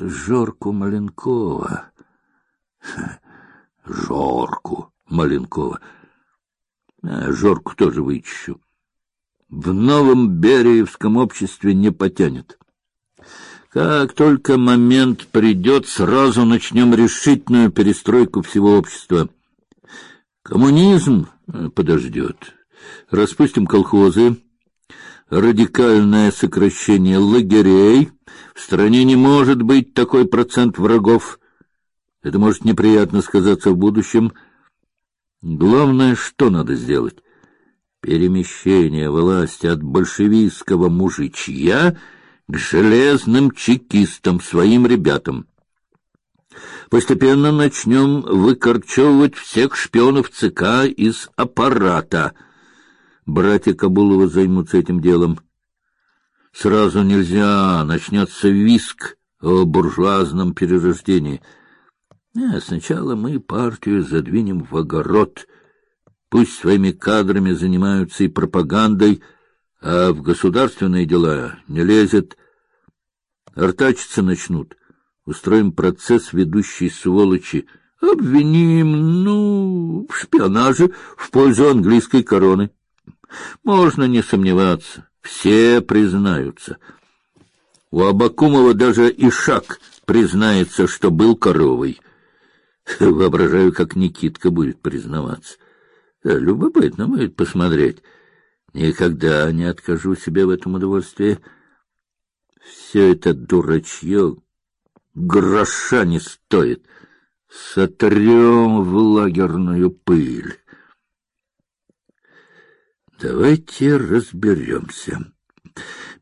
Жорку Маленкова. Жорку Маленкова. А, Жорку тоже вычищу. В новом Бериевском обществе не потянет. Как только момент придет, сразу начнем решительную перестройку всего общества. Коммунизм э, подождет. Распустим колхозы, радикальное сокращение лагерей. В стране не может быть такой процент врагов. Это может неприятно сказаться в будущем. Главное, что надо сделать? Перемещение власти от большевистского мужичья к железным чекистам, своим ребятам. Постепенно начнем выкорчевывать всех шпионов ЦК из аппарата — Братья Кабулова займутся этим делом. Сразу нельзя, начнется виск о буржуазном перерождении. А сначала мы партию задвинем в огород. Пусть своими кадрами занимаются и пропагандой, а в государственные дела не лезет. Артачиться начнут. Устроим процесс ведущей сволочи. Обвиним, ну, в шпионаже в пользу английской короны. Можно не сомневаться, все признаются. У Абакумова даже Ишак признается, что был коровой. Воображаю, как Никитка будет признаваться. Любопытно будет посмотреть. Никогда не откажу себе в этом удовольствии. Все это дурачье гроша не стоит. Сотрем в лагерную пыль. Давайте разберемся.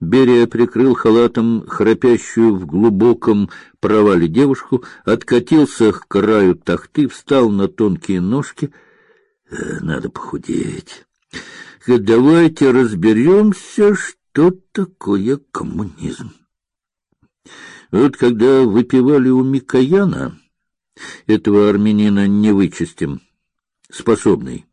Берия прикрыл халатом храпящую в глубоком провале девушку, откатился к краю тахты, встал на тонкие ножки. Э, надо похудеть. Давайте разберемся, что такое коммунизм. Вот когда выпивали у Микояна, этого армянина не вычистим, способный,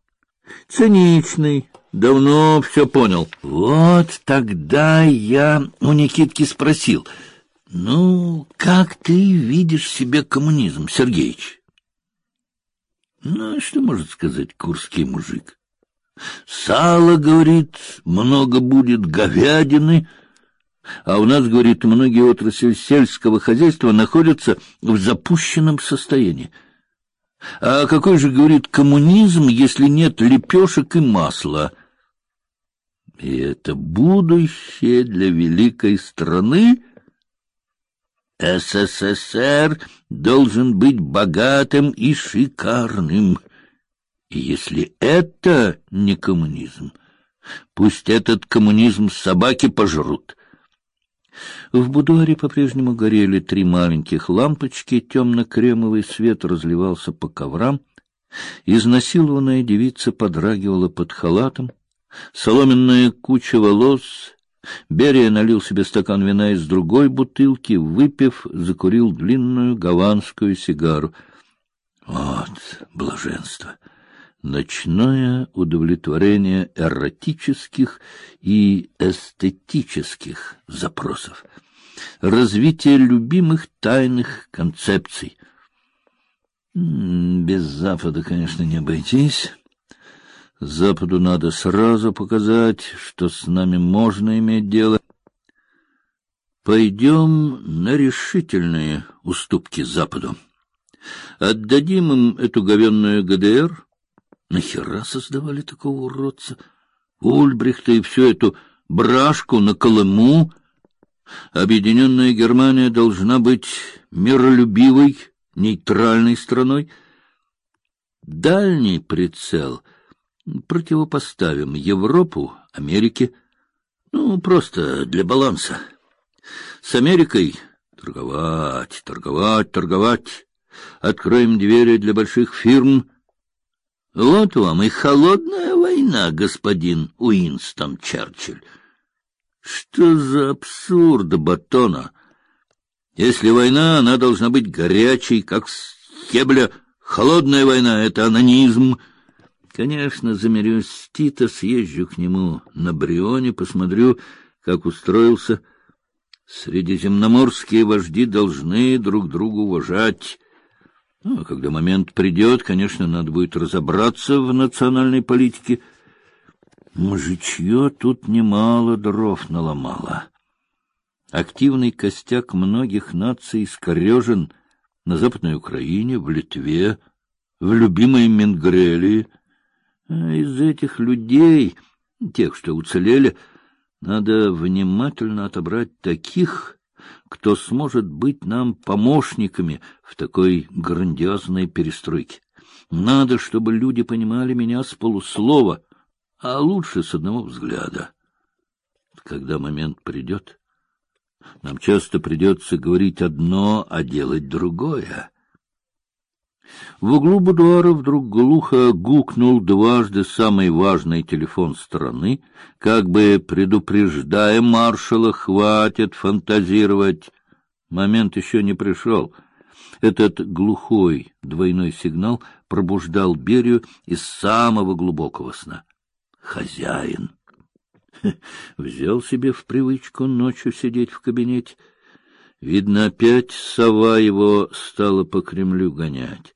циничный, Давно все понял. Вот тогда я у Никитки спросил, ну, как ты видишь себе коммунизм, Сергеич? Ну, что может сказать курский мужик? Сало, говорит, много будет, говядины, а у нас, говорит, многие отрасли сельского хозяйства находятся в запущенном состоянии. А какой же, говорит, коммунизм, если нет лепешек и масла? — и это будущее для великой страны. СССР должен быть богатым и шикарным. И если это не коммунизм, пусть этот коммунизм собаки пожрут. В будуаре по-прежнему горели три маленьких лампочки, темно-кремовый свет разливался по коврам. Изнасилованная девица подрагивала под халатом. Соломенная куча волос. Берия налил себе стакан вина из другой бутылки, выпив, закурил длинную гаванскую сигару. Вот блаженство! Ночное удовлетворение эротических и эстетических запросов. Развитие любимых тайных концепций. Без Запада, конечно, не обойтись. Западу надо сразу показать, что с нами можно иметь дело. Пойдем на решительные уступки Западу. Отдадим им эту говенную ГДР. Нахера создавали такого уродца? Ульбрихта и всю эту брашку на Колыму. Объединенная Германия должна быть миролюбивой, нейтральной страной. Дальний прицел — противопоставим Европу Америке, ну, просто для баланса. С Америкой торговать, торговать, торговать. Откроем двери для больших фирм. Вот вам и холодная война, господин Уинстон Черчилль. Что за абсурд, Батона? Если война, она должна быть горячей, как с Хебля. Холодная война — это анонизм — Конечно, замерюсь с Тита, съезжу к нему на Брионе, посмотрю, как устроился. Средиземноморские вожди должны друг друга уважать. Ну, а когда момент придет, конечно, надо будет разобраться в национальной политике. Мужичье тут немало дров наломало. Активный костяк многих наций искорежен на Западной Украине, в Литве, в любимой Менгрелии. А из этих людей, тех, что уцелели, надо внимательно отобрать таких, кто сможет быть нам помощниками в такой грандиозной перестройке. Надо, чтобы люди понимали меня с полуслова, а лучше с одного взгляда. Когда момент придет, нам часто придется говорить одно, а делать другое. В углу будуара вдруг глухо гукнул дважды самый важный телефон страны, как бы предупреждая маршала, хватит фантазировать. Момент еще не пришел. Этот глухой двойной сигнал пробуждал Берию из самого глубокого сна. Хозяин. Взял себе в привычку ночью сидеть в кабинете. Видно, опять сова его стала по Кремлю гонять.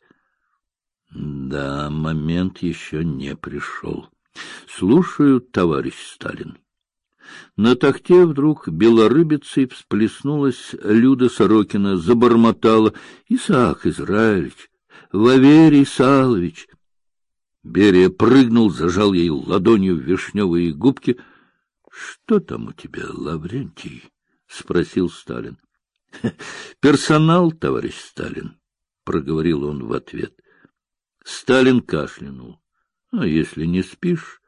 Да, момент еще не пришел. Слушаю, товарищ Сталин. На тахте вдруг белорыбицей всплеснулась Люда Сорокина, забормотала. — Исаак Израилевич, Ваверий Салович! Берия прыгнул, зажал ей ладонью вишневые губки. — Что там у тебя, Лаврентий? — спросил Сталин. — Персонал, товарищ Сталин, — проговорил он в ответ. — Сталин кашлянул. — А если не спишь,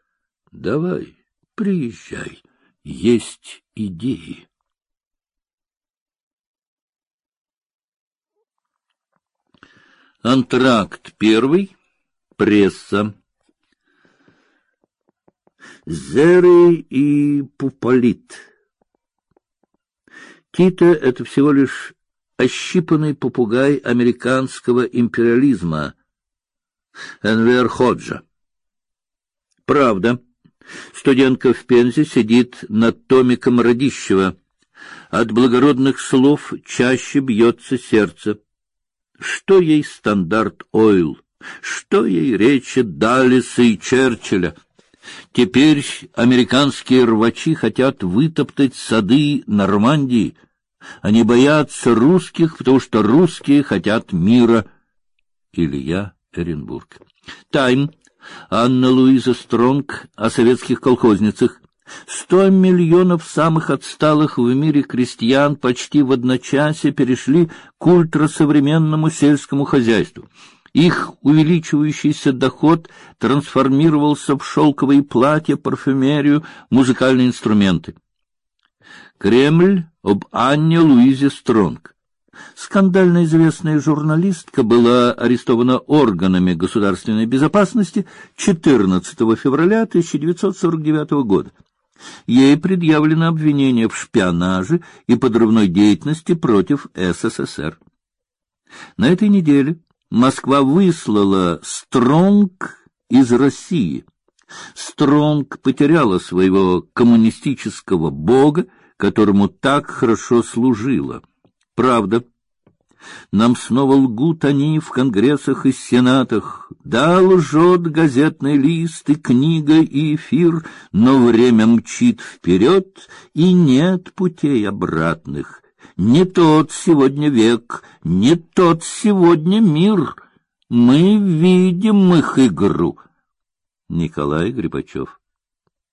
давай, приезжай. Есть идеи. Антракт первый. Пресса. Зеры и Пуполит. Тита — это всего лишь ощипанный попугай американского империализма — Энвер Ходжа. Правда. Студентка в Пензе сидит над томиком Радищева. От благородных слов чаще бьется сердце. Что ей стандарт Ойл? Что ей речи Даллиса и Черчилля? Теперь американские рвачи хотят вытоптать сады Нормандии. Они боятся русских, потому что русские хотят мира. Илья Оренбург. Тайм. Анна Луиза Стронг о советских колхозницах. Сто миллионов самых отсталых в мире крестьян почти в одночасье перешли к ультрасовременному сельскому хозяйству. Их увеличивающийся доход трансформировался в шелковые платья, парфюмерию, музыкальные инструменты. Кремль об Анне Луизе Стронг. Скандально известная журналистка была арестована органами государственной безопасности 14 февраля 1949 года. Ей предъявлено обвинение в шпионаже и подрывной деятельности против СССР. На этой неделе Москва выслала Стронг из России. Стронг потеряла своего коммунистического бога, которому так хорошо служила. Правда, нам снова лгут они в конгрессах и сенатах. Да, лжет газетный лист и книга и эфир, но время мчит вперед, и нет путей обратных. Не тот сегодня век, не тот сегодня мир. Мы видим их игру. Николай Грибачев